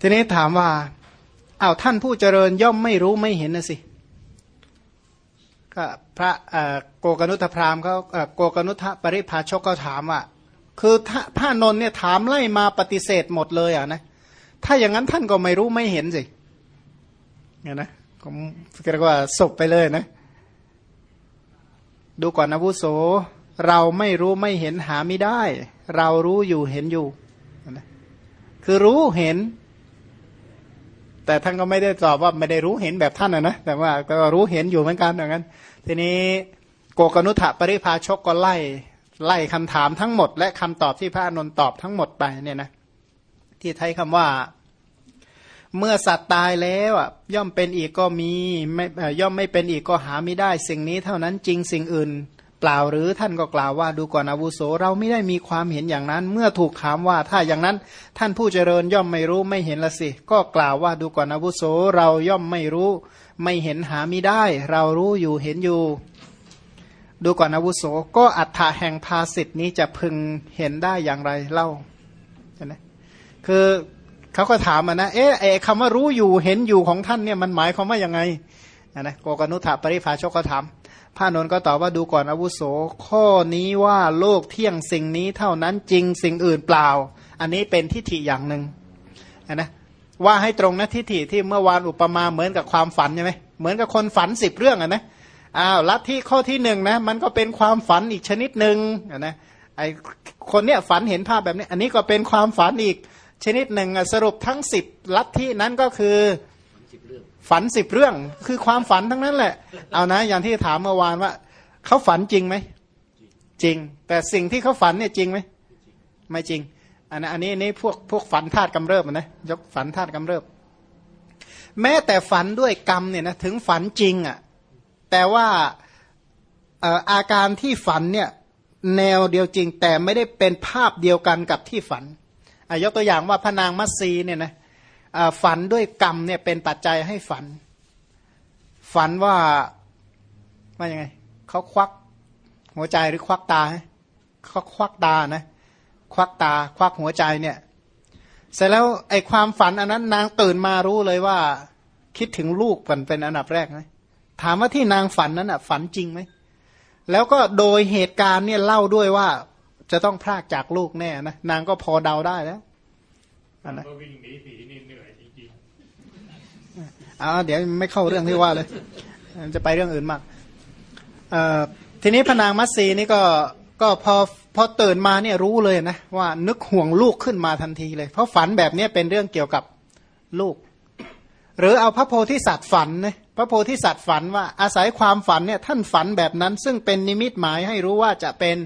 ทีนี้ถามว่าอา้าวท่านผู้เจริญย่อมไม่รู้ไม่เห็นนะสิก็พระโกกนุทพรามเขาโกกนุทปริภาชกเขาถามว่า คือพระนนเนี่ยถามไล่มาปฏิเสธหมดเลยอะนะถ้าอย่างนั้นท่านก็ไม่รู้ไม่เห็นสิเนี่ยนะก็เรียกว่าศพไปเลยนะ ดูก่อนนะวุโส เราไม่รู้ไม่เห็นหาไม่ได้ เรารู้อยู่เห็นอยู่นะคือรู้เห็น แต่ท่านก็ไม่ได้ตอบว่าไม่ได้รู้เห็นแบบท่านนะนะแต่ว่าก็รู้เห็นอยู่เหมือนกันอย่างนั้น ทีนี้โกกนุถปริภาชกก็ไล่ไล่คำถามทั้งหมด และคำตอบที่พระอนุนตอบทั้งหมดไปเนี่ยนะที่ใช้คำว่า เมื่อสัตว์ตายแล้วอะย่อมเป็นอีกก็มีไม่ย่อมไม่เป็นอีกก็หาไม่ได้ สิ่งนี้เท่านั้นจริงสิ่งอื่น เปล่าหรือท่านก็กล่าวว่าดูก่อนอาวุโสเราไม่ได้มีความเห็นอย่างนั้น เมื่อถูกถามว่าถ้าอย่างนั้นท่านผู้เจริญย่อมไม่รู้ไม่เห็นละสิ ก็กล่าวว่าดูก่อนอาวุโสเราย่อมไม่รู้ ไม่เห็นหาไม่ได้ เรารู้อยู่เห็นอยู่ ดูก่อนอาวุโสก็อัฏฐะแห่งภาสิทธินี้จะพึงเห็นได้อย่างไรเล่าใช่ไหมคือเขาก็ถามมานะเอ๊ะไอ้คำว่ารู้อยู่เห็นอยู่ของท่านเนี่ยมันหมายความว่ายังไงนะโกกนุถาปริภาชกก็ถาม ระนนท์ก็ตอบว่าดูก่อนอาวุโส ข้อนี้ว่าโลกเที่ยงสิ่งนี้เท่านั้นจริงสิ่งอื่นเปล่า อันนี้เป็นทิฏฐิอย่างหนึ่งนะว่าให้ตรงนะทิฏฐิที่เมื่อวานอุปมาเหมือนกับความฝันใช่ไหมเหมือนกับคนฝันสิบเรื่องอะนะอ้าวลัทธิข้อที่หนึ่งนะมันก็เป็นความฝันอีกชนิดหนึ่งนะไอคนเนี้ยฝันเห็นภาพแบบนี้ อันนี้ก็เป็นความฝันอีกชนิดหนึ่งสรุปทั้งสิบลัทธินั้นก็คือ ฝันสิบเรื่องคือความฝันทั้งนั้นแหละ เอานะ อย่างที่ถามเมื่อวานว่าเขาฝันจริงไหมจริง แต่สิ่งที่เขาฝันเนี่ยจริงไหมไม่จริง อันนี้อันนี้พวกพวกฝันธาตุกำเริบนะยกฝันธาตุกำเริบ แม้แต่ฝันด้วยกรรมเนี่ยนะถึงฝันจริงอะ่ะแต่ว่าอาการที่ฝันเนี่ยแนวเดียวจริง แต่ไม่ได้เป็นภาพเดียวกันกับที่ฝันยกตัวอย่างว่าพระนางมัตสีเนี่ยนะ ฝันด้วยกรรมเนี่ยเป็นปัจจัยให้ฝัน ฝันว่าว่ายังไงเขาควักหัวใจหรือควักตาเขาควักตานะ ควักตา ควักหัวใจเนี่ย เสร็จแล้วไอ้ความฝันอันนั้น นางตื่นมารู้เลยว่า คิดถึงลูกเป็นเป็นอันดับแรกไหมถามว่าที่นางฝันนั้นอะ ฝันจริงไหมแล้วก็โดยเหตุการณ์เนี่ยเล่าด้วยว่า จะต้องพรากจากลูกแน่นะนางก็พอเดาได้แล้ว นะวิ่งหนีผีนี่เหนื่อยจริงๆเอาเดี๋ยวไม่เข้าเรื่องที่ว่าเลย จะไปเรื่องอื่นมากทีนี้พนางมัตสีนี่ก็ก็พอพอตื่นมาเนี่ยรู้เลยนะว่านึกห่วงลูกขึ้นมาทันทีเลย เพราะฝันแบบนี้เป็นเรื่องเกี่ยวกับลูก หรือเอาพระโพธิสัตว์ฝันนะพระโพธิสัตว์ฝันว่าอาศัยความฝันเนี่ยท่านฝันแบบนั้น ซึ่งเป็นนิมิตหมายให้รู้ว่าจะเป็น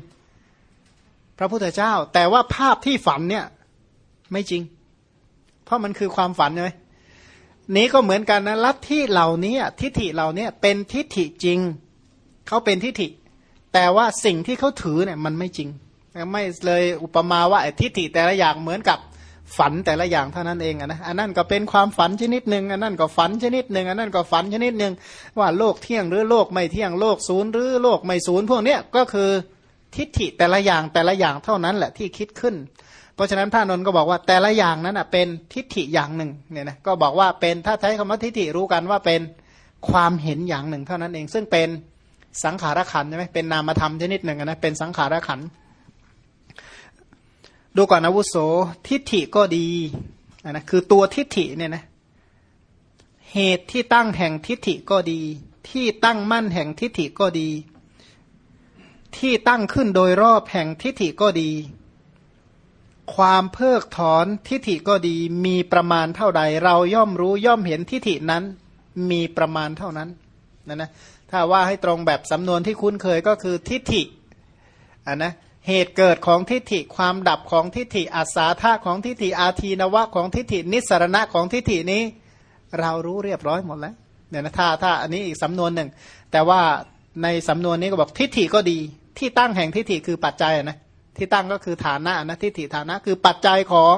พระพุทธเจ้า แต่ว่าภาพที่ฝันเนี่ยไม่จริง เพราะมันคือความฝันใช่ไหมนี้ก็เหมือนกันนะลัทธิเหล่านี้ทิฏฐิเหล่านี้เป็นทิฏฐิจริงเขาเป็นทิฏฐิ แต่ว่าสิ่งที่เขาถือเนี่ยมันไม่จริงไม่เลยอุปมาว่าทิฏฐิแต่ละอย่างเหมือนกับฝันแต่ละอย่างเท่านั้นเองนะอันนั้นก็เป็นความฝันชนิดหนึ่งอันนั้นก็ฝันชนิดหนึ่งอันนั้นก็ฝันชนิดหนึ่งว่าโลกเที่ยงหรือโลกไม่เที่ยงโลกศูนย์หรือโลกไม่ศูนย์พวกเนี้ยก็คือทิฏฐิแต่ละอย่างแต่ละอย่างเท่านั้นแหละที่คิดขึ้น เพราะฉะนั้นพระนนท์ก็บอกว่าแต่ละอย่างนั้นเป็นทิฏฐิอย่างหนึ่งเนี่ยนะก็บอกว่าเป็นถ้าใช้คำว่าทิฏฐิรู้กันว่าเป็นความเห็นอย่างหนึ่งเท่านั้นเอง ซึ่งเป็นสังขารขันใช่ไหมเป็นนามธรรมชนิดหนึ่งนะเป็นสังขารขันดูก่อนอาวุโสทิฏฐิก็ดีนะคือตัวทิฏฐิเนี่ยนะเหตุที่ตั้งแห่งทิฏฐิก็ดี ที่ตั้งมั่นแห่งทิฏฐิก็ดี ที่ตั้งขึ้นโดยรอบแห่งทิฏฐิก็ดี ความเพิกถอนทิฏฐิก็ดีมีประมาณเท่าใด เราย่อมรู้ย่อมเห็นทิฏฐินั้นมีประมาณเท่านั้นนะนะถ้าว่าให้ตรงแบบสำนวนที่คุ้นเคยก็คือทิฏฐิอ่านะเหตุเกิดของทิฏฐิความดับของทิฏฐิอาสาธาของทิฏฐิอาทีนวะของทิฏฐินิสรณะของทิฏฐินี้ เรารู้เรียบร้อยหมดแล้วเนี่ยนะถ้าถ้าอันนี้อีกสำนวนหนึ่ง แต่ว่าในสำนวนนี้ก็บอกทิฏฐิก็ดี ที่ตั้งแห่งทิฏฐิคือปัจจัยนะ ที่ตั้งก็คือฐานะนะทิฏฐิฐานะ คือปัจจัยของ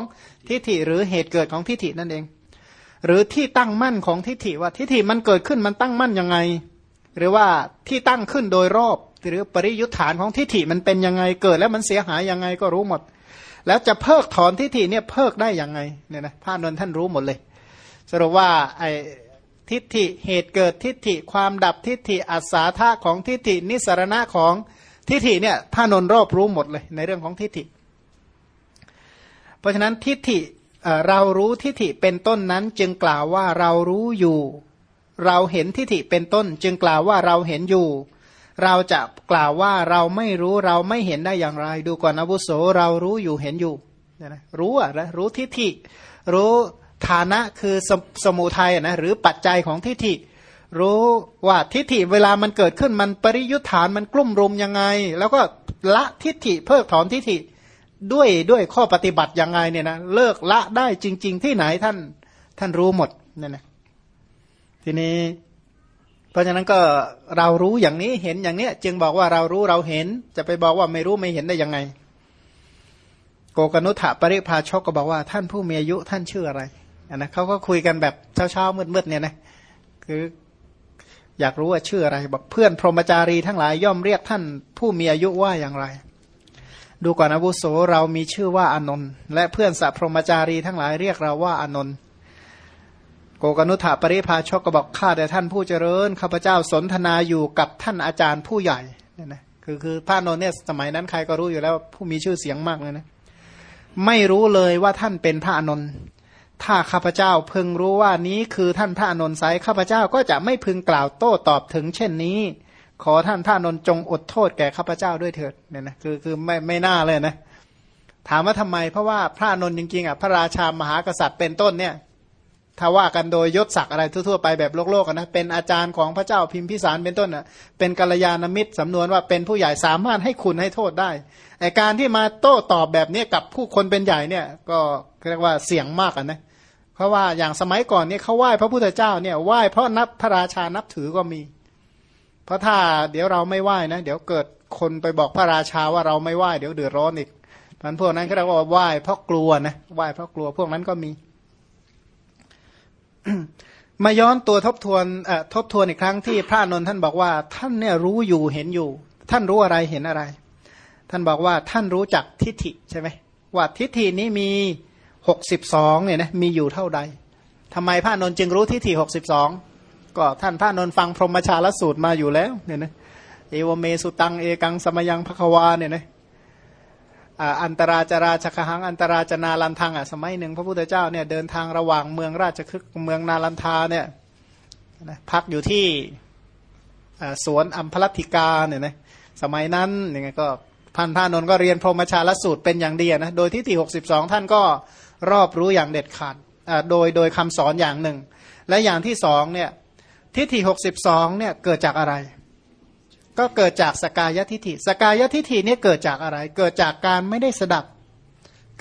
ทิฏฐิหรือเหตุเกิดของทิฏฐินั่นเอง หรือที่ตั้งมั่นของทิฏฐิว่าทิฏฐิมันเกิดขึ้นมันตั้งมั่นยังไง หรือว่าที่ตั้งขึ้นโดยรอบ หรือปริยุทธานของทิฏฐิมันเป็นยังไงเกิด แล้วมันเสียหายยังไงก็รู้หมด แล้วจะเพิกถอนทิฏฐิเนี่ยเพิกได้ยังไงเนี่ยนะพระนนท์ท่านรู้หมดเลย สรุปว่าไอ้ทิฏฐิเหตุเกิดทิฏฐิความดับทิฏฐิอัศาธาของทิฏฐินิสรณะของ ทิฏฐิเนี่ยพระนนท์รอบรู้หมดเลยในเรื่องของทิฏฐิ เพราะฉะนั้นทิฏฐิเรารู้ทิฏฐิเป็นต้นนั้น จึงกล่าวว่าเรารู้อยู่ เราเห็นทิฏฐิเป็นต้น จึงกล่าวว่าเราเห็นอยู่ เราจะกล่าวว่าเราไม่รู้เราไม่เห็นได้อย่างไร ดูก่อนอบุโสเรารู้อยู่เห็นอยู่นะรู้อะนะรู้ทิฏฐิ รู้ฐานะคือสสมุทัยนะหรือปัจจัยของทิฏฐิ รู้ว่าทิฏฐิเวลามันเกิดขึ้นมันปริยุทธานมันกลุ่มรุมยังไง แล้วก็ละทิฏฐิเพิกถอนทิฏฐิด้วยด้วยข้อปฏิบัติยังไงเนี่ยนะเลิกละได้จริง ๆ ที่ไหนท่านท่านรู้หมดเนี่ยนะทีนี้ เพราะฉะนั้นก็เรารู้อย่างนี้เห็นอย่างเนี้ย จึงบอกว่าเรารู้เราเห็น จะไปบอกว่าไม่รู้ไม่เห็นได้ยังไง โกกนุถะปริภาชกก็บอกว่าท่านผู้มีอายุท่านชื่ออะไรนะเขาก็คุยกันแบบเช้าๆมืดๆเนี่ยนะคือ อยากรู้ว่าชื่ออะไร บอกเพื่อนพรหมจารีทั้งหลายย่อมเรียกท่านผู้มีอายุว่าอย่างไร ดูก่อนอาวุโสเรามีชื่อว่าอนนท์และเพื่อนสัพพรหมจารีทั้งหลายเรียกเราว่าอนนท์โกกนุถาปริพาชกก็บอกข้าแต่ท่านผู้เจริญข้าพเจ้าสนทนาอยู่กับท่านอาจารย์ผู้ใหญ่เนี่ยนะคือคือพระนนท์เนี่ยสมัยนั้นใครก็รู้อยู่แล้วผู้มีชื่อเสียงมากเลยนะไม่รู้เลยว่าท่านเป็นพระอนนท์ ถ้าข้าพเจ้าพึงรู้ว่านี้คือท่านพระอนนท์ไซข้าพเจ้าก็จะไม่พึงกล่าวโต้ตอบถึงเช่นนี้ ขอท่านพระนนท์จงอดโทษแก่ข้าพเจ้าด้วยเถิดเนี่ยนะคือคือไม่ไม่น่าเลยนะถามว่าทำไมเพราะว่าพระนนท์จริงๆอะพระราชามหากษัตริย์เป็นต้นเนี่ย ถ้าว่ากันโดยยศศักดิ์อะไรทั่วๆไปแบบโลกโลกนะเป็นอาจารย์ของพระเจ้าพิมพิสารเป็นต้นอะเป็นกัลยาณมิตรสำนวนว่าเป็นผู้ใหญ่สามารถให้คุณให้โทษได้ไอการที่มาโต้ตอบแบบนี้กับผู้คนเป็นใหญ่เนี่ยก็เรียกว่าเสี่ยงมากนะเพราะว่าอย่างสมัยก่อนเนี่ยเขาไหว้พระพุทธเจ้าเนี่ยไหว้เพราะนับพระราชานับถือก็มี เพราะถ้าเดี๋ยวเราไม่ไหว้นะเดี๋ยวเกิดคนไปบอกพระราชาว่าเราไม่ไหว้เดี๋ยวเดือดร้อนอีกมันพวกนั้นก็เรียกว่าไหว้เพราะกลัวนะไหว้เพราะกลัวพวกนั้นก็มี มาย้อนตัวทบทวนทบทวนอีกครั้งที่พระนนท์ท่านบอกว่า ท่านเนี่ยรู้อยู่เห็นอยู่ ท่านรู้อะไรเห็นอะไร ท่านบอกว่าท่านรู้จักทิฏฐิใช่ไหมว่าทิฏฐินี้มีหกสิบสองเนี่ยนะมีอยู่เท่าใดทำไมพระนนท์จึงรู้ทิฏฐิหกสิบสองก็ท่านพระนนท์ฟังพรหมชาลสูตรมาอยู่แล้วเนี่ยนะเอวเมสุตังเอกังสมยังพะควาเนี่ยนะ อันตราจราชคหังอันตราจนาลันทังอะสมัยหนึ่งพระพุทธเจ้าเนี่ยเดินทางระหว่างเมืองราชคฤห์เมืองนาลันทาเนี่ยนะพักอยู่ที่สวนอัมพลัติกาเนี่ยนะสมัยนั้นเนี่ยก็พันพานนก็เรียนพรหมชาลสูตรเป็นอย่างดีนะโดยที่ที่หกสิบสองท่านก็รอบรู้อย่างเด็ดขาดโดยโดยคำสอนอย่างหนึ่ง และอย่างที่สองเนี่ยทิฏฐิหกสิบสองเนี่ยเกิดจากอะไร ก็เกิดจากสกายทิฏฐิ สกายทิฏฐินี่เกิดจากอะไร เกิดจากการไม่ได้สดับ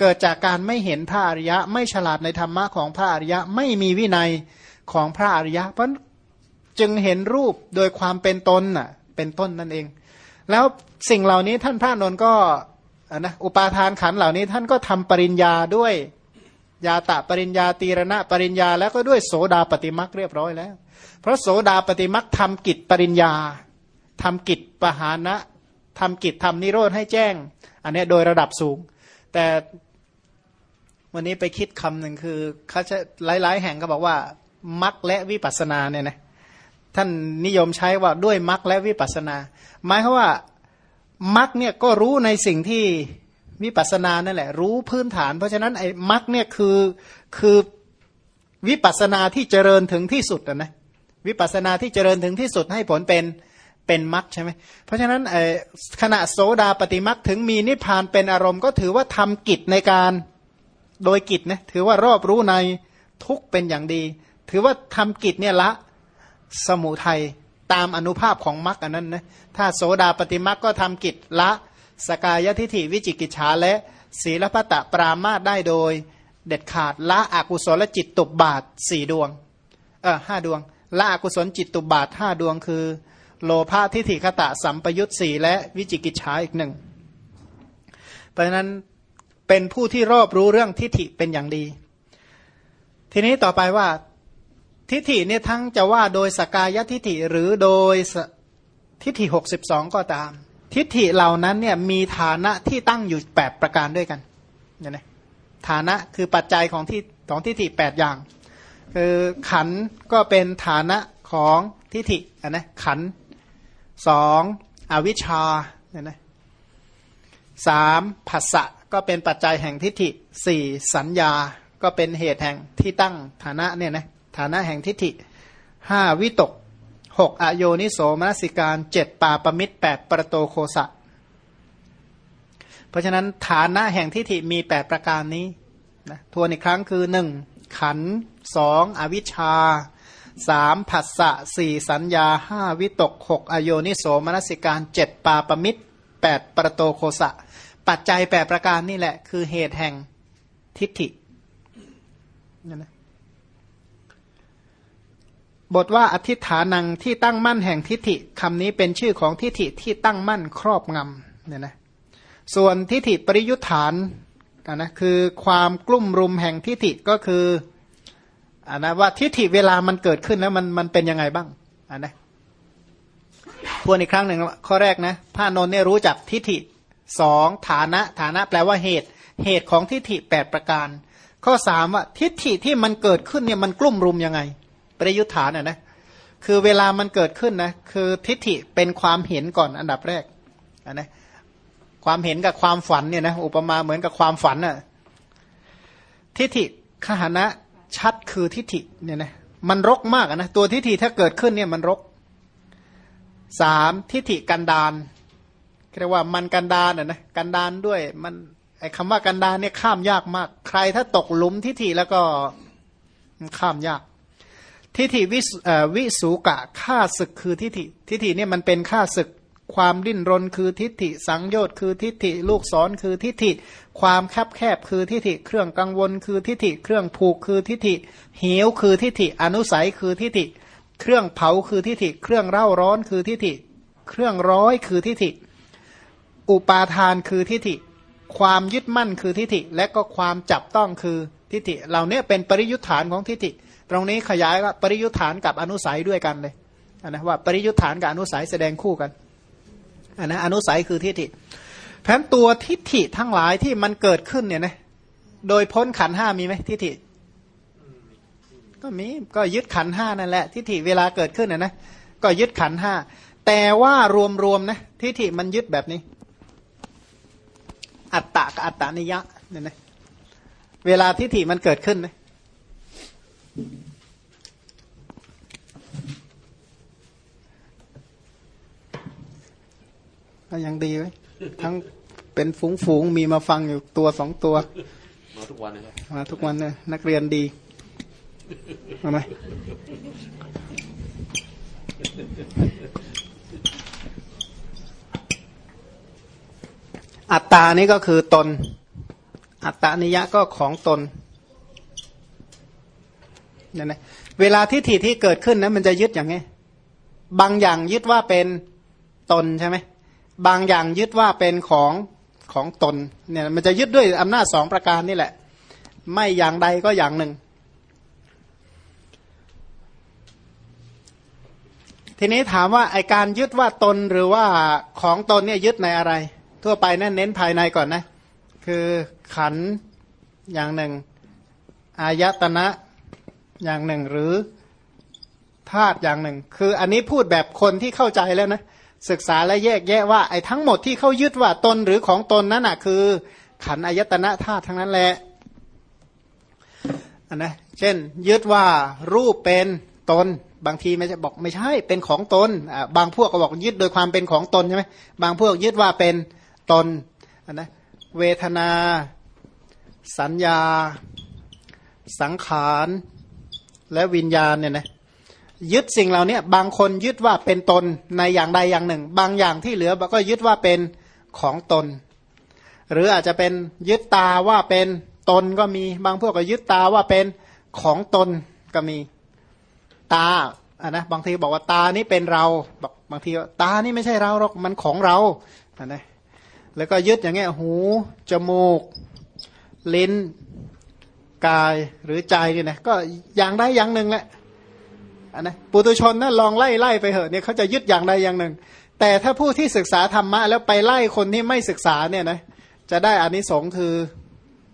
เกิดจากการไม่เห็นพระอริยะ ไม่ฉลาดในธรรมะของพระอริยะ ไม่มีวินัยของพระอริยะ เพราะจึงเห็นรูปโดยความเป็นตนน่ะ เป็นต้นนั่นเอง แล้วสิ่งเหล่านี้ท่านพระนนท์ก็นะอุปาทานขันเหล่านี้ท่านก็ทำปริญญาด้วยยาตะปริญญาตีรณะปริญญาแล้วก็ด้วยโสดาปฏิมักเรียบร้อยแล้ว เพราะโสดาปฏิมักทำกิจปริญญา ทำกิจปหานะทำกิจทำนิโรธให้แจ้ง อันนี้โดยระดับสูง แต่วันนี้ไปคิดคำหนึ่งคือเขาจะหลาย ๆ แห่งก็บอกว่ามักและวิปัสนาเนี่ยนะท่านนิยมใช้ว่าด้วยมักและวิปัสนา หมายคือว่ามักเนี่ยก็รู้ในสิ่งที่วิปัสนานั่นแหละ รู้พื้นฐาน เพราะฉะนั้นไอ้มักเนี่ยคือคือวิปัสนาที่เจริญถึงที่สุดนะวิปัสนาที่เจริญถึงที่สุดให้ผลเป็น เป็นมรรคใช่ไหมเพราะฉะนั้นขณะโสดาปฏิมรรคถึงมีนิพพานเป็นอารมณ์ก็ถือว่าทำกิจในการโดยกิจนะถือว่ารอบรู้ในทุกเป็นอย่างดี ถือว่าทำกิจเนี่ยละสมุทัยตามอนุภาพของมรรคอันนั้นนะถ้าโสดาปฏิมรรคก็ทำกิจละสกายทิฐิวิจิกิจฉาและศีลพัตะปรามาตได้โดย เด็ดขาดละอกุศลจิตตุบบาทสี่ดวงเออห้าดวงละอกุศลจิตตุบาทห้าดวงคือ โลภะทิฏฐิคตะสัมปยุตสี่และวิจิกิจฉาอีกหนึ่งเพราะนั้นเป็นผู้ที่รอบรู้เรื่องทิฏฐิเป็นอย่างดี ทีนี้ต่อไปว่าทิฏฐิเนี่ยทั้งจะว่าโดยสกายทิฏฐิหรือโดยทิฏฐิหกสิบสองก็ตาม ทิฏฐิเหล่านั้นเนี่ยมีฐานะที่ตั้งอยู่แปดประการด้วยกันเนี่ยนะฐานะคือปัจจัยของที่ของทิฏฐิแปดอย่าง คือขันก็เป็นฐานะของทิฏฐิอะนะขัน สองอวิชชาเนี่ยนะสามผัสสะก็เป็นปัจจัยแห่งทิฏฐิสี่สัญญาก็เป็นเหตุแห่งที่ตั้งฐานะเนี่ยนะฐานะแห่งทิฏฐิห้าวิตกหกอโยนิโสมนสิการเจ็ดปาปมิตรแปดประโตโคสะ เพราะฉะนั้นฐานะแห่งทิฏฐิมีแปดประการนี้นะทวนอีกครั้งคือหนึ่งขันสองอวิชชา สามผัสสะสี่สัญญาห้าวิตกหกอโยนิโสมนสิการเจ็ดปาปมิตรแปดประโตโคสะ ปัจจัยแปดประการนี่แหละ คือเหตุแห่งทิฏฐินั่นนะบทว่าอธิฐานังที่ตั้งมั่นแห่งทิฏฐิคำนี้เป็นชื่อของทิฏฐิที่ตั้งมั่นครอบงำเนี่ยนะส่วนทิฏฐิปริยุทธานนะคือความกลุ่มรุมแห่งทิฏฐิก็คือ อันนะว่าทิฏฐิเวลามันเกิดขึ้นแล้วมันมันเป็นยังไงบ้างอันนะทวนอีกครั้งหนึ่งข้อแรกนะพระนนท์เนี่ยรู้จักทิฏฐิสองฐานะฐานะแปลว่าเหตุ เหตุของทิฏฐิแปดประการ ข้อสามว่าทิฏฐิที่มันเกิดขึ้นเนี่ยมันกลุ่มรุมยังไง ประยุทธ์ฐานอะนะคือเวลามันเกิดขึ้นนะคือทิฏฐิเป็นความเห็นก่อนอันดับแรกอันนะความเห็นกับความฝันเนี่ยนะอุปมาเหมือนกับความฝันอะทิฏฐิขหนะ ชัดคือทิฏฐิเนี่ยนะมันรกมากนะตัวทิฏฐิถ้าเกิดขึ้นเนี่ยมันรกสามทิฏฐิกันดานเรียกว่ามันกันดานอะนะกันดานด้วยมันไอ้คำว่ากันดานเนี่ยข้ามยากมาก ใครถ้าตกหลุมทิฏฐิแล้วก็ข้ามยาก ทิฏฐิวิวสูกะฆ่าศึกคือทิฏฐิทิฏฐิเนี่ยมันเป็นฆ่าศึก ความดิ้นรนคือทิฏฐิ สังโยชน์คือทิฏฐิ ลูกศรคือทิฏฐิ ความแคบแคบคือทิฏฐิ เครื่องกังวลคือทิฏฐิ เครื่องผูกคือทิฏฐิเหวคือทิฏฐิ อนุสัยคือทิฏฐิ เครื่องเผาคือทิฏฐิ เครื่องเร่าร้อนคือทิฏฐิ เครื่องร้อยคือทิฏฐิ อุปาทานคือทิฏฐิ ความยึดมั่นคือทิฏฐิ และก็ความจับต้องคือทิฏฐิ เหล่านี้เป็นปริยุทธานของทิฏฐิ ตรงนี้ขยายว่าปริยุทธานกับอนุสัยด้วยกันเลยนะว่าปริยุทธานกับอนุสัยแสดงคู่กัน อันนะอนุสัยคือทิฏฐิแผนตัวทิฏฐิทั้งหลายที่มันเกิดขึ้นเนี่ยนะโดยพ้นขันห้ามีไหมทิฏฐิก็มีก็ยึดขันห้านั่นแหละทิฏฐิเวลาเกิดขึ้นนะนะก็ยึดขันห้าแต่ว่ารวมๆนะทิฏฐิมันยึดแบบนี้ อัตตะกับอัตตานิยะเนี่ยนะเวลาทิฏฐิมันเกิดขึ้นนะ ก็ยังดีไว้ทั้งเป็นฝูงฝูงมีมาฟังอยู่ตัวสองตัว มาทุกวันเลยมาทุกวันเลยนักเรียนดีมาไหมอัตตานี่ก็คือตน อัตตานิยะก็ของตนเนี่ยนะเวลาทิฏฐิที่เกิดขึ้นนะมันจะยึดอย่างไงบางอย่างยึดว่าเป็นตนใช่ไหม บางอย่างยึดว่าเป็นของของตนเนี่ยมันจะยึดด้วยอำนาจสองประการนี่แหละ ไม่อย่างใดก็อย่างหนึ่ง ทีนี้ถามว่าไอการยึดว่าตนหรือว่าของตนเนี่ยยึดในอะไร ทั่วไปนั่นเน้นภายในก่อนนะ คือขันอย่างหนึ่ง อายตนะอย่างหนึ่งหรือธาตุอย่างหนึ่ง คืออันนี้พูดแบบคนที่เข้าใจแล้วนะ ศึกษาและแยกแยะว่าไอ้ทั้งหมดที่เขายึดว่าตนหรือของตนนั้นอะคือ ขันอายตนะธาตุทั้งนั้นแหละอันนะเช่น ยึดว่ารูปเป็นตน บางทีไม่จะบอกไม่ใช่เป็นของตนบางพวกก็บอกยึดโดยความเป็นของตนใช่ไหมบางพวกยึดว่าเป็นตนอันนะเวทนา สัญญา สังขาร และวิญญาณเนี่ยนะ ยึดสิ่งเหล่านี้บางคนยึดว่าเป็นตนในอย่างใดอย่างหนึ่ง บางอย่างที่เหลือก็ยึดว่าเป็นของตน หรืออาจจะเป็นยึดตาว่าเป็นตนก็มีบางพวกก็ยึดตาว่าเป็นของตนก็มีตาอะนะบางทีบอกว่าตานี้เป็นเราบอกบางทีตานี่ไม่ใช่เราหรอกมันของเราอะนะแล้วก็ยึดอย่างเงี้ยหูจมูก ลิ้นกายหรือใจนี่นะก็อย่างใดอย่างหนึ่งแหละ นนะปุตุชนนะลองไล่ไล่ไปเหอะเนี่ยเขาจะยึดอย่างใดอย่างหนึ่ง แต่ถ้าผู้ที่ศึกษาธรรมะแล้วไปไล่คนที่ไม่ศึกษาเนี่ยนะจะได้อานิสงส์คือ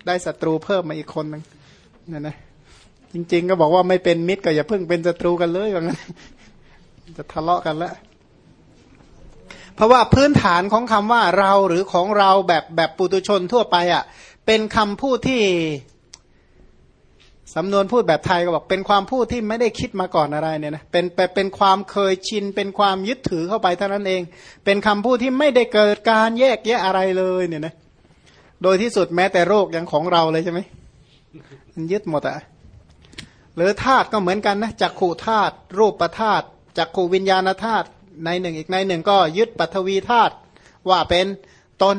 ได้ศัตรูเพิ่มมาอีกคนหนึ่งนั่นนะจริง ๆ ก็บอกว่าไม่เป็นมิตรก็อย่าเพิ่งเป็นศัตรูกันเลยว่างั้นจะทะเลาะกันแล้วเพราะว่าพื้นฐานของคำว่าเราหรือของเราแบบแบบปุตุชนทั่วไปอะ่ะเป็นคำพูดที่ สำนวนพูดแบบไทยก็บอกเป็นความพูดที่ไม่ได้คิดมาก่อนอะไรเนี่ยนะเป็นเป็นความเคยชิน เป็นความยึดถือเข้าไปเท่านั้นเอง เป็นคำพูดที่ไม่ได้เกิดการแยกแยะอะไรเลยเนี่ยนะโดยที่สุดแม้แต่โรคยังของเราเลยใช่ไหมมันยึดหมดอะหรือธาตุก็เหมือนกันนะจักขู่ธาตุรูปประธาตุจักขู่วิญญาณธาตุในหนึ่งอีกในหนึ่งก็ยึดปัทวีธาตุว่าเป็นตน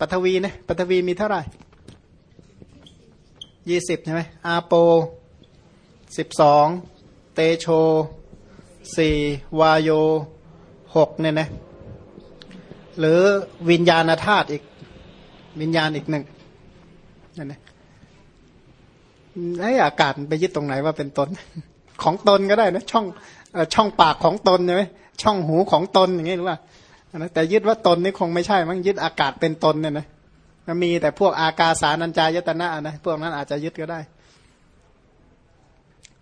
ปัทวีนะปัทวีมีเท่าไหร่ ยี่สิบใช่ไหมอาโปสิบสองเตโชสี่วายโยหกเนี่ยนะหรือวิญญาณธาตุอีก วิญญาณอีกหนึ่งนั่นนะไอ้อากาศไปยึดตรงไหนว่าเป็นตน ของตนก็ได้นะช่องช่องปากของตนใช่ไหมช่องหูของตนอย่างนี้หรือเปล่าแต่ยึดว่าตนนี่คงไม่ใช่มั้งยึดอากาศเป็นตนเนี่ยนะ มีแต่พวกอากาสานัญจายตนะนะพวกนั้นอาจจะยึดก็ได้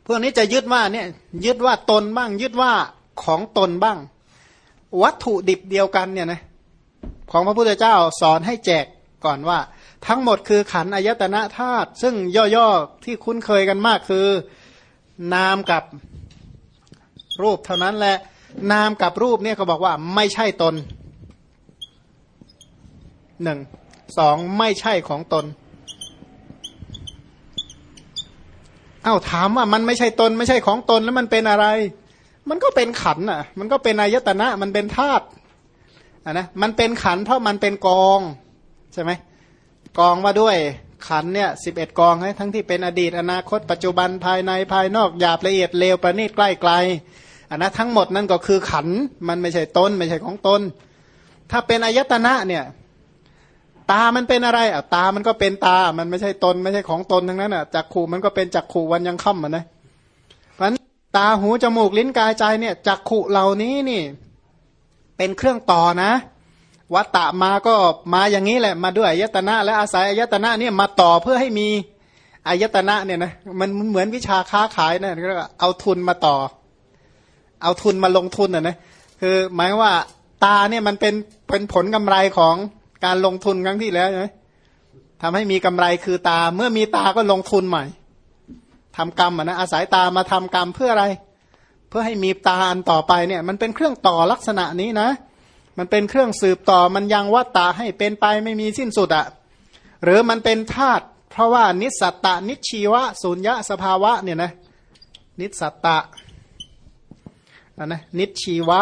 พวกนี้จะยึดว่าเนี่ยยึดว่าตนบ้าง ยึดว่าของตนบ้าง วัตถุดิบเดียวกันเนี่ยนะของพระพุทธเจ้าสอนให้แจกก่อนว่า ทั้งหมดคือขันอายตนะธาตุซึ่งย่อๆที่คุ้นเคยกันมากคือนามกับรูปเท่านั้นแหละนามกับรูปเนี่ยเขาบอกว่าไม่ใช่ตนหนึ่ง สองไม่ใช่ของตน เอา้าถามว่ามันไม่ใช่ตนไม่ใช่ของตนแล้วมันเป็นอะไร มันก็เป็นขันอะ มันก็เป็นอายตนะ มันเป็นธาตุอะนะ มันเป็นขันเพราะมันเป็นกองใช่ไหมกองมาด้วยขันเนี่ยสิบเอ็ดกองให้ทั้งที่เป็นอดีตอนาคต ปัจจุบันภายในภายนอกหยาบละเอียดเลวประณีตใกล้ไกลอันนะทั้งหมดนั่นก็คือขันมันไม่ใช่ตนไม่ใช่ของตน ถ้าเป็นอายตนะเนี่ย ตามันเป็นอะไรอะตามันก็เป็นตา มันไม่ใช่ตนไม่ใช่ของตนทั้งนั้นอะจักขู่มันก็เป็นจักขู่วันยังค่ำอะนะเพราะตาหูจมูกลิ้นกายใจเนี่ยจักขู่เหล่านี้นี่ เป็นเครื่องต่อนะวัตตะมาก็มาอย่างนี้แหละ มาด้วยอายตนะ และอาศัยอายตนะเนี่ยมาต่อเพื่อให้มีอายตนะเนี่ยนะมันเหมือนวิชาค้าขายนะก็เอาทุนมาต่อ เอาทุนมาลงทุนอะนะคือหมายว่าตาเนี่ยมันเป็นเป็นผลกำไรของ การลงทุนครั้งที่แล้วใช่ไหมทำให้มีกำไรคือตา เมื่อมีตาก็ลงทุนใหม่ทำกรรมนะอาศัยตามาทำกรรมเพื่ออะไร เพื่อให้มีตาอันต่อไปเนี่ย มันเป็นเครื่องต่อลักษณะนี้นะ มันเป็นเครื่องสืบต่อมันยังวัตตาให้เป็นไปไม่มีสิ้นสุดอะหรือมันเป็นธาตุเพราะว่านิสัตตนิชีวะสุญญะสภาวะเนี่ยนะนิสัตตะนะนิชีวะ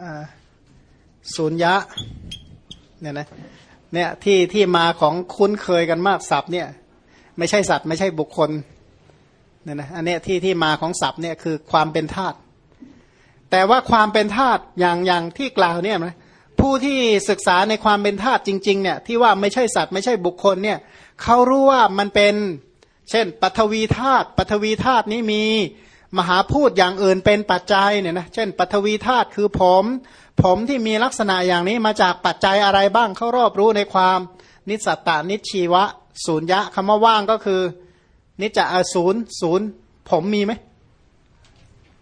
อ่า สุญญะเนี่ยนะเนี่ยที่ที่มาของคุ้นเคยกันมากศัพท์เนี่ยไม่ใช่สัตว์ไม่ใช่บุคคลเนี่ยนะอันนี้ที่ที่มาของศัพท์เนี่ยคือความเป็นธาตุแต่ว่าความเป็นธาตุอย่างอย่างที่กล่าวเนี่ยนะผู้ที่ศึกษาในความเป็นธาตุจริงๆเนี่ยที่ว่าไม่ใช่สัตว์ไม่ใช่บุคคลเนี่ยเขารู้ว่ามันเป็น เช่นปัทวีธาตุปัทวีธาตุนี้มี มหาพูดอย่างอื่นเป็นปัจจัยเนี่ยนะเช่นปัทวีธาตุคือผม ผมที่มีลักษณะอย่างนี้มาจากปัจจัยอะไรบ้างเขารอบรู้ในความ นิสัตตานิชีวะศูนย์ยะคำว่าว่างก็คือ นิจจะศูนย์ศูนย์ผมมีไหม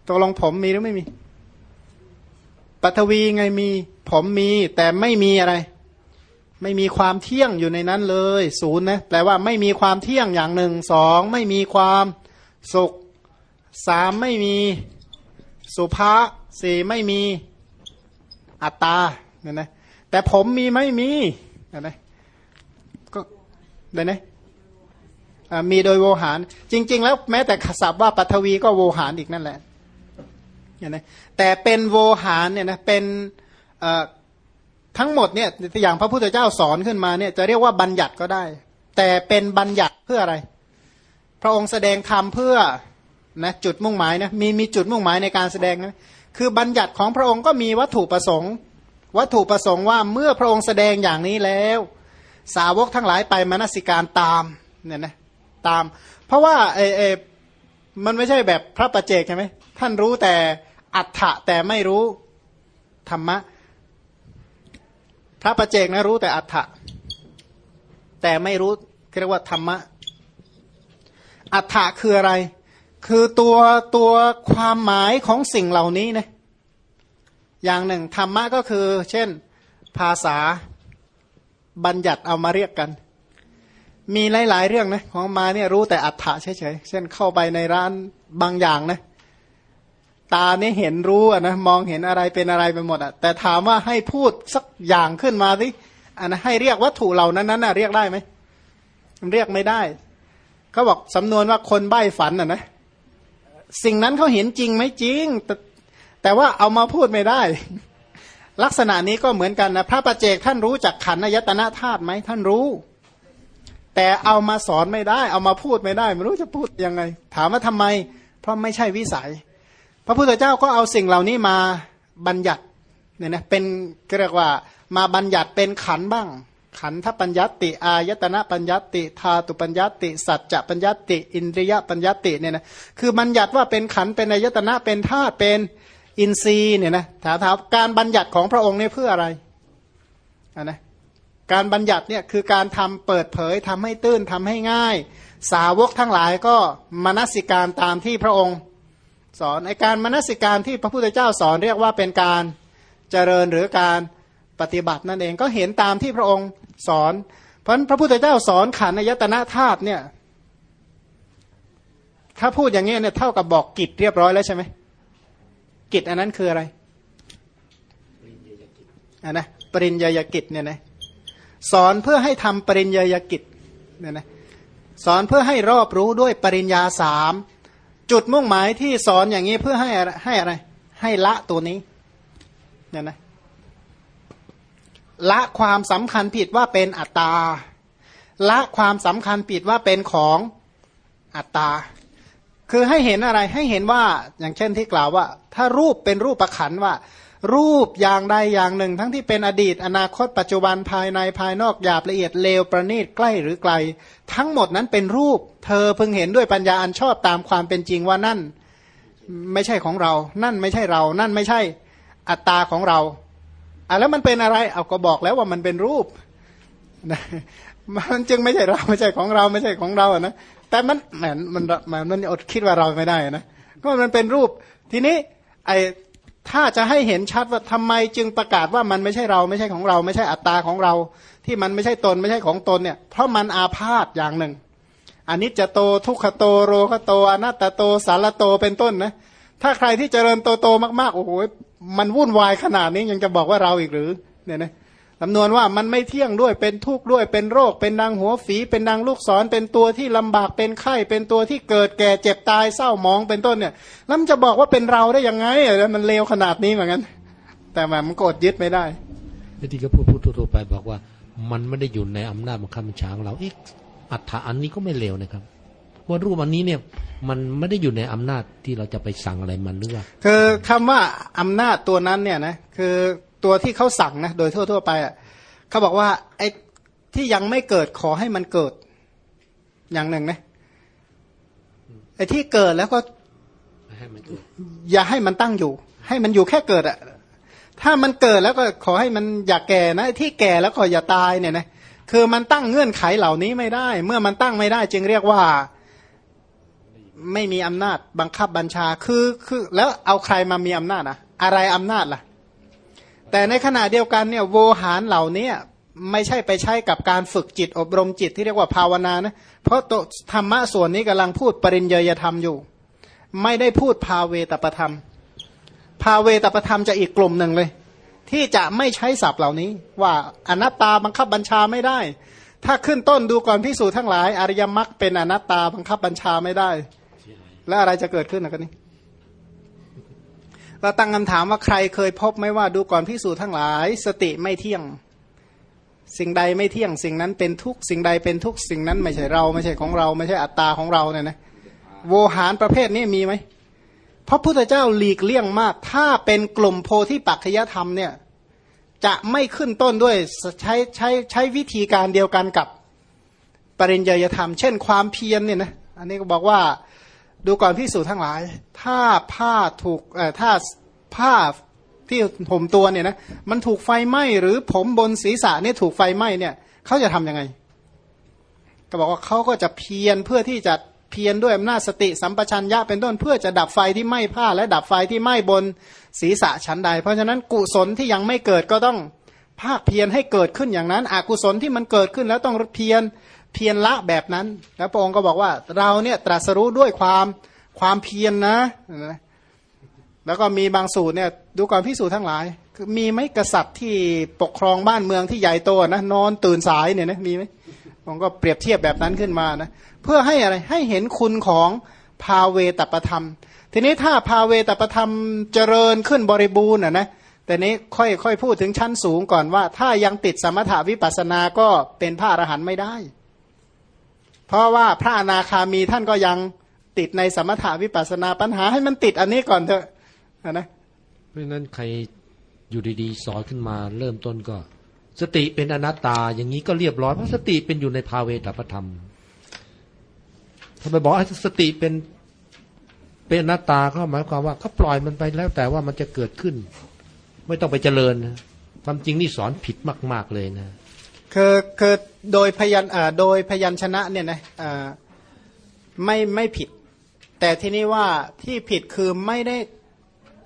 ตกลงผมมีหรือไม่มีปัทวีไงมี ผมมีแต่ไม่มีอะไร ไม่มีความเที่ยงอยู่ในนั้นเลยศูนย์นะแปลว่าไม่มีความเที่ยงอย่างหนึ่งสองไม่มีความสุข สามไม่มีสุภาสี่ไม่มีอัตตาเนี่ยนะแต่ผมมีไม่มีเนี่ยนะก็ได้ไหมมีโดยโวหาร จริง ๆ แล้วแม้แต่ขศัพท์ว่าปัทวีก็โวหารอีกนั่นแหละเห็นไหมแต่เป็นโวหารเนี่ยนะเป็นทั้งหมดเนี่ยอย่างพระพุทธเจ้าสอนขึ้นมาเนี่ยจะเรียกว่าบัญญัติก็ได้ แต่เป็นบัญญัติเพื่ออะไร พระองค์แสดงธรรมเพื่อ นะจุดมุ่งหมายนะมีมีจุดมุ่งหมายในการแสดงนะคือบัญญัติของพระองค์ก็มีวัตถุประสงค์ วัตถุประสงค์ว่าเมื่อพระองค์แสดงอย่างนี้แล้ว สาวกทั้งหลายไปมนสิการตามเนี่ยนะตาม เพราะว่าเอเอมันไม่ใช่แบบพระประเจกใช่ไหมท่านรู้แต่อัฏฐะแต่ไม่รู้ธรรมะ พระประเจกนะรู้แต่อัฏฐะแต่ไม่รู้เรียกว่าธรรมะอัฏฐะคืออะไร คือตัวตัวความหมายของสิ่งเหล่านี้นะอย่างหนึ่งธรรมะก็คือ เช่นภาษาบัญญัติเอามาเรียกกัน มีหลาย ๆ เรื่องนะของมาเนี่ยรู้แต่อัฏฐะเฉยๆเช่นเข้าไปในร้านบางอย่างนะตาเนี่ยเห็นรู้อะนะมองเห็นอะไรเป็นอะไรไปหมดอะแต่ถามว่าให้พูดสักอย่างขึ้นมาสิอันนะให้เรียกวัตถุเหล่านั้นนั้นนะเรียกได้ไหมเรียกไม่ได้เขาบอกสำนวนว่าคนใบ้ฝันอะนะ สิ่งนั้นเขาเห็นจริงไหมจริง แต่แต่ว่าเอามาพูดไม่ได้ ลักษณะนี้ก็เหมือนกันนะพระประเจกท่านรู้จักขันยตนาธาตุไหมท่านรู้ แต่เอามาสอนไม่ได้ เอามาพูดไม่ได้ ไม่รู้จะพูดยังไง ถามว่าทำไม เพราะไม่ใช่วิสัย พระพุทธเจ้าก็เอาสิ่งเหล่านี้มาบัญญัติเนี่ยนะเป็นเรียกว่ามาบัญญัติเป็นขันบ้าง ขันธปัญญติ อายตนะปัญญติธาตุปัญญติ สัจจะปัญญติ อินทรียปัญญติเนี่ยนะคือบัญญัติว่าเป็นขันเป็นอายตนะเป็นธาตุเป็นอินทรีย์เนี่ยนะถามถามการบัญญัติของพระองค์เนี่ยเพื่ออะไรอ่านะการบัญญัติเนี่ยคือการทำเปิดเผยทำให้ตื้นทำให้ง่าย สาวกทั้งหลายก็มนสิการตามที่พระองค์ สอนไอการมนสิการที่พระพุทธเจ้าสอนเรียกว่าเป็นการเจริญหรือการ ปฏิบัตินั่นเองก็เห็นตามที่พระองค์สอน เพราะพระพุทธเจ้าสอนขันยตนะธาตุเนี่ย ถ้าพูดอย่างนี้เนี่ยเท่ากับบอกกิจเรียบร้อยแล้วใช่ไหมกิจอันนั้นคืออะไรอันนะปริญญากิจเนี่ยนะสอนเพื่อให้ทำปริญญากิจเนี่ยนะสอนเพื่อให้รอบรู้ด้วยปริญญาสามจุดมุ่งหมายที่สอนอย่างนี้เพื่อให้ให้อะไร ให้ละตัวนี้เนี่ยนะ ละความสำคัญผิดว่าเป็นอัตตา ละความสำคัญผิดว่าเป็นของอัตตา คือให้เห็นอะไรให้เห็นว่าอย่างเช่นที่กล่าวว่า ถ้ารูปเป็นรูปประขันว่า รูปอย่างใดอย่างหนึ่ง ทั้งที่เป็นอดีต อนาคตปัจจุบันภายในภายนอกหยาบละเอียดเลวประณีตใกล้หรือไกล ทั้งหมดนั้นเป็นรูป เธอพึงเห็นด้วยปัญญาอันชอบตามความเป็นจริงว่านั่น ไม่ใช่ของเรา นั่นไม่ใช่เรา นั่นไม่ใช่อัตตาของเรา อะแล้วมันเป็นอะไรเอาก็บอกแล้วว่ามันเป็นรูปมันจึงไม่ใช่เราไม่ใช่ของเราไม่ใช่ของเราอะนะแต่มันแหมมันมันมันอดคิดว่าเราไม่ได้นะก็มันเป็นรูป ทีนี้ ไอ้ถ้าจะให้เห็นชัดว่าทำไมจึงประกาศว่ามันไม่ใช่เราไม่ใช่ของเรา ไม่ใช่อัตตาของเรา ที่มันไม่ใช่ตนไม่ใช่ของตนเนี่ย เพราะมันอาพาธอย่างหนึ่งอันนี้จะโตทุกขโตโรขโตอนัตตโตสารโตเป็นต้นนะถ้าใครที่เจริญโตโตมากๆโอ้โห มันวุ่นวายขนาดนี้ยังจะบอกว่าเราอีกหรือเนี่ยนะจำนวนว่ามันไม่เที่ยงด้วยเป็นทุกข์ด้วยเป็นโรค เป็นดังหัวฝี เป็นดังลูกศร เป็นตัวที่ลำบากเป็นไข้ เป็นตัวที่เกิดแก่เจ็บตายเศร้ามองเป็นต้นเนี่ยแล้วมันจะบอกว่าเป็นเราได้ยังไงมันเลวขนาดนี้เหมือนกันแต่มันกดยึดไม่ได้ที่ก็พูดพูดทั่วไปบอกว่า มันไม่ได้อยู่ในอำนาจบังคับบัญชาของเราอีกอัฏฐาอันนี้ก็ไม่เลวนะครับ ว่ารูปอันนี้เนี่ยมันไม่ได้อยู่ในอำนาจที่เราจะไปสั่งอะไรมันหรือว่าคือคำว่าอำนาจตัวนั้นเนี่ยนะคือตัวที่เขาสั่งนะโดยทั่ว ๆ ไปอะเขาบอกว่าไอ้ที่ยังไม่เกิดขอให้มันเกิด อย่างหนึ่งนะไอ้ที่เกิดแล้วก็อย่าให้มันตั้งอยู่ ให้มันอยู่แค่เกิดอะถ้ามันเกิดแล้วก็ขอให้มันอย่าแก่นะที่แก่แล้วก็อย่าตายเนี่ยนะคือมันตั้งเงื่อนไขเหล่านี้ไม่ได้ เมื่อมันตั้งไม่ได้ จึงเรียกว่า ไม่มีอำนาจบังคับบัญชาคือคือแล้วเอาใครมามีอำนาจอะอะไรอำนาจล่ะ แต่ในขณะเดียวกันเนี่ยโวหารเหล่านี้ไม่ใช่ไปใช้กับการฝึกจิตอบรมจิตที่เรียกว่าภาวนานะเพราะตธรรมะส่วนนี้กำลังพูดปริญญยธรรมอยู่ ไม่ได้พูดภาเวตประธรรม ภาเวตประธรรมจะอีกกลุ่มหนึ่งเลย ที่จะไม่ใช้ศัพท์เหล่านี้ ว่าอนัตตาบังคับบัญชาไม่ได้ ถ้าขึ้นต้นดูก่อนพิสูจน์ทั้งหลาย อริยมรรคเป็นอนัตตาบังคับบัญชาไม่ได้ แล้วอะไรจะเกิดขึ้นนะกันนี้เราตั้งคำถามว่าใครเคยพบไหมว่าดูก่อนพิสูจน์ทั้งหลาย สติไม่เที่ยง สิ่งใดไม่เที่ยง สิ่งนั้นเป็นทุกสิ่งใดเป็นทุกสิ่งนั้นไม่ใช่เรา ไม่ใช่ของเรา ไม่ใช่อัตตาของเราเนี่ยนะโวหารประเภทนี้มีไหมเพราะพุทธเจ้าหลีกเลี่ยงมาก ถ้าเป็นกลุ่มโพธิปัจจยธรรมเนี่ย จะไม่ขึ้นต้นด้วยใช้ใช้ใช้วิธีการเดียวกันกับปริญญาธรรม เช่นความเพียรเนี่ยนะอันนี้ก็บอกว่า ดูก่อนพิสูจน์ทั้งหลาย ถ้าผ้าถูกเอ่อถ้าผ้าที่ห่มตัวเนี่ยนะมันถูกไฟไหม้หรือผมบนศีรษะเนี่ยถูกไฟไหม้เนี่ยเขาจะทํำยังไง ก็บอกว่าเขาก็จะเพียรเพื่อที่จะเพียรด้วยอำนาจสติสัมปชัญญะเป็นต้นเพื่อจะดับไฟที่ไหม้ผ้า และดับไฟที่ไหม้บนศีรษะชั้นใด เพราะฉะนั้นกุศลที่ยังไม่เกิดก็ต้องภาคเพียรให้เกิดขึ้นอย่างนั้น อกุศลที่มันเกิดขึ้นแล้วต้องเพียร เพียรละแบบนั้น แล้วพระองค์ก็บอกว่าเราเนี่ยตรัสรู้ด้วยความความเพียรนนะ แล้วก็มีบางสูตรเนี่ยดูก่อนพิสูจน์ทั้งหลาย คือมีไหมกษัตริย์ที่ปกครองบ้านเมืองที่ใหญ่โตนะนอนตื่นสายเนี่ยนะมีไหมผมก็เปรียบเทียบแบบนั้นขึ้นมานะเพื่อให้อะไรให้เห็นคุณของภาเวตประธรรม ทีนี้ถ้าภาเวตประธรรมเจริญขึ้นบริบูรณ์นะนะแต่นี้ค่อยค่อยพูดถึงชั้นสูงก่อนว่า ถ้ายังติดสมถาวิปัสสนาก็เป็นพระอรหันต์ไม่ได้ เพราะว่าพระอนาคามีท่านก็ยังติดในสมถาวิปัสนาปัญหาให้มันติดอันนี้ก่อนเถอะนะเพราะนั้นใครอยู่ดีๆสอนขึ้นมาเริ่มต้นก็ สติเป็นอนัตตาอย่างนี้ก็เรียบร้อยเพราะสติเป็นอยู่ในภาเวตาปธรรมถ้าไปบอกสติเป็นเป็นอนัตตาก็หมายความว่าเขาปล่อยมันไปแล้วแต่ว่ามันจะเกิดขึ้น ไม่ต้องไปเจริญนะความจริงนี่สอนผิดมาก ๆเลยนะ คือคือโดยพยัญอ่าโดยพยัญชนะเนี่ยนะอ่าไม่ไม่ผิด แต่ทีนี้ว่าที่ผิดคือไม่ได้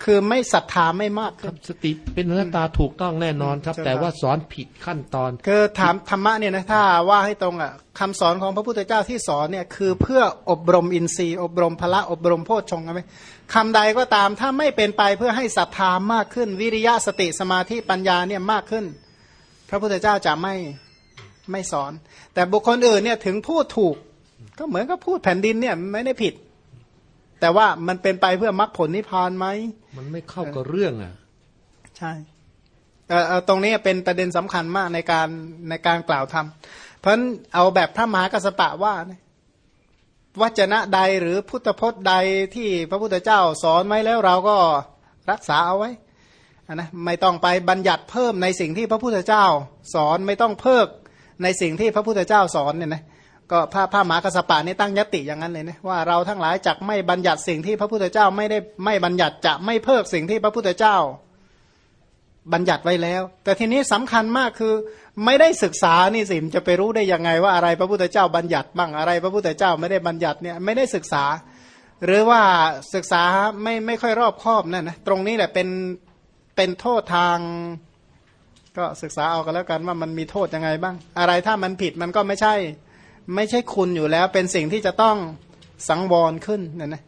คือไม่ศรัทธาไม่มากคขึ้รันบสติเป็นอนัตตาถูกต้องแน่นอนครับใช่ครับ แต่ว่าสอนผิดขั้นตอน คือถามธรรมะเนี่ยนะถ้าว่าให้ตรงอะคำสอนของพระพุทธเจ้าที่สอนเนี่ยคือเพื่ออบรมอินทรีย์ อบรมพละอบรมโพชฌงค์ใช่ไหมคำใดก็ตามถ้าไม่เป็นไปเพื่อให้ศรัทธามากขึ้น วิริยะสติสมาธิปัญญาเนี่ยมากขึ้นพ ระพุทธเจ้าจะไม่ไม่สอน แต่บุคคลอื่นเนี่ยถึงพูดถูก ก็เหมือนกับพูดแผ่นดินเนี่ยไม่ได้ผิด แต่ว่ามันเป็นไปเพื่อมรรคผลนิพพานไหมมันไม่เข้ากับเรื่องอะ ใช่เอ่อเอ่อตรงนี้เป็นประเด็นสำคัญมากในการในการกล่าวธรรมเพราะฉะนั้นเอาแบบพระมหากัสสปะว่านะวจนะใดหรือพุทธพจน์ใดที่พระพุทธเจ้าสอนไว้แล้วเราก็รักษาเอาไว้อะ นะไม่ต้องไปบัญญัติเพิ่มในสิ่งที่พระพุทธเจ้า สอนไม่ต้องเพิกในสิ่งที่พระพุทธเจ้าสอนเนี่ยนะก็พระพระมหากัสสปะนี่ตั้งยติอย่างนั้นเลยนะว่าเราทั้งหลายจักไม่บัญญัติสิ่งที่พระพุทธเจ้าไม่ได้ไม่บัญญัติจะไม่เพิกสิ่งที่พระพุทธเจ้า บัญญัติไว้แล้ว แต่ทีนี้สำคัญมากคือ ไม่ได้ศึกษานี่สิมจะไปรู้ได้ยังไงว่าอะไรพระพุทธเจ้าบัญญัติบ้างอะไร พระพุทธเจ้าไม่ได้บัญญัติเนี่ยไม่ได้ศึกษา หรือว่าศึกษาไม่ไม่ค่อยรอบคอบนั่นนะตรงนี้แหละเป็น เป็นโทษทาง ก็ศึกษาเอากันแล้วกันว่ามันมีโทษยังไงบ้าง อะไรถ้ามันผิดมันก็ไม่ใช่ ไม่ใช่คุณอยู่แล้ว เป็นสิ่งที่จะต้องสังวรขึ้นเนี่ยนะ